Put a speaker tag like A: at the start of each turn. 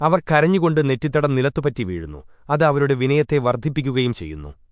A: അവർ കരഞ്ഞുകൊണ്ട് നെറ്റിത്തടം നിലത്തുപറ്റി വീഴുന്നു. അത് അവരുടെ വിനയത്തെ വർദ്ധിപ്പിക്കുകയും ചെയ്യുന്നു.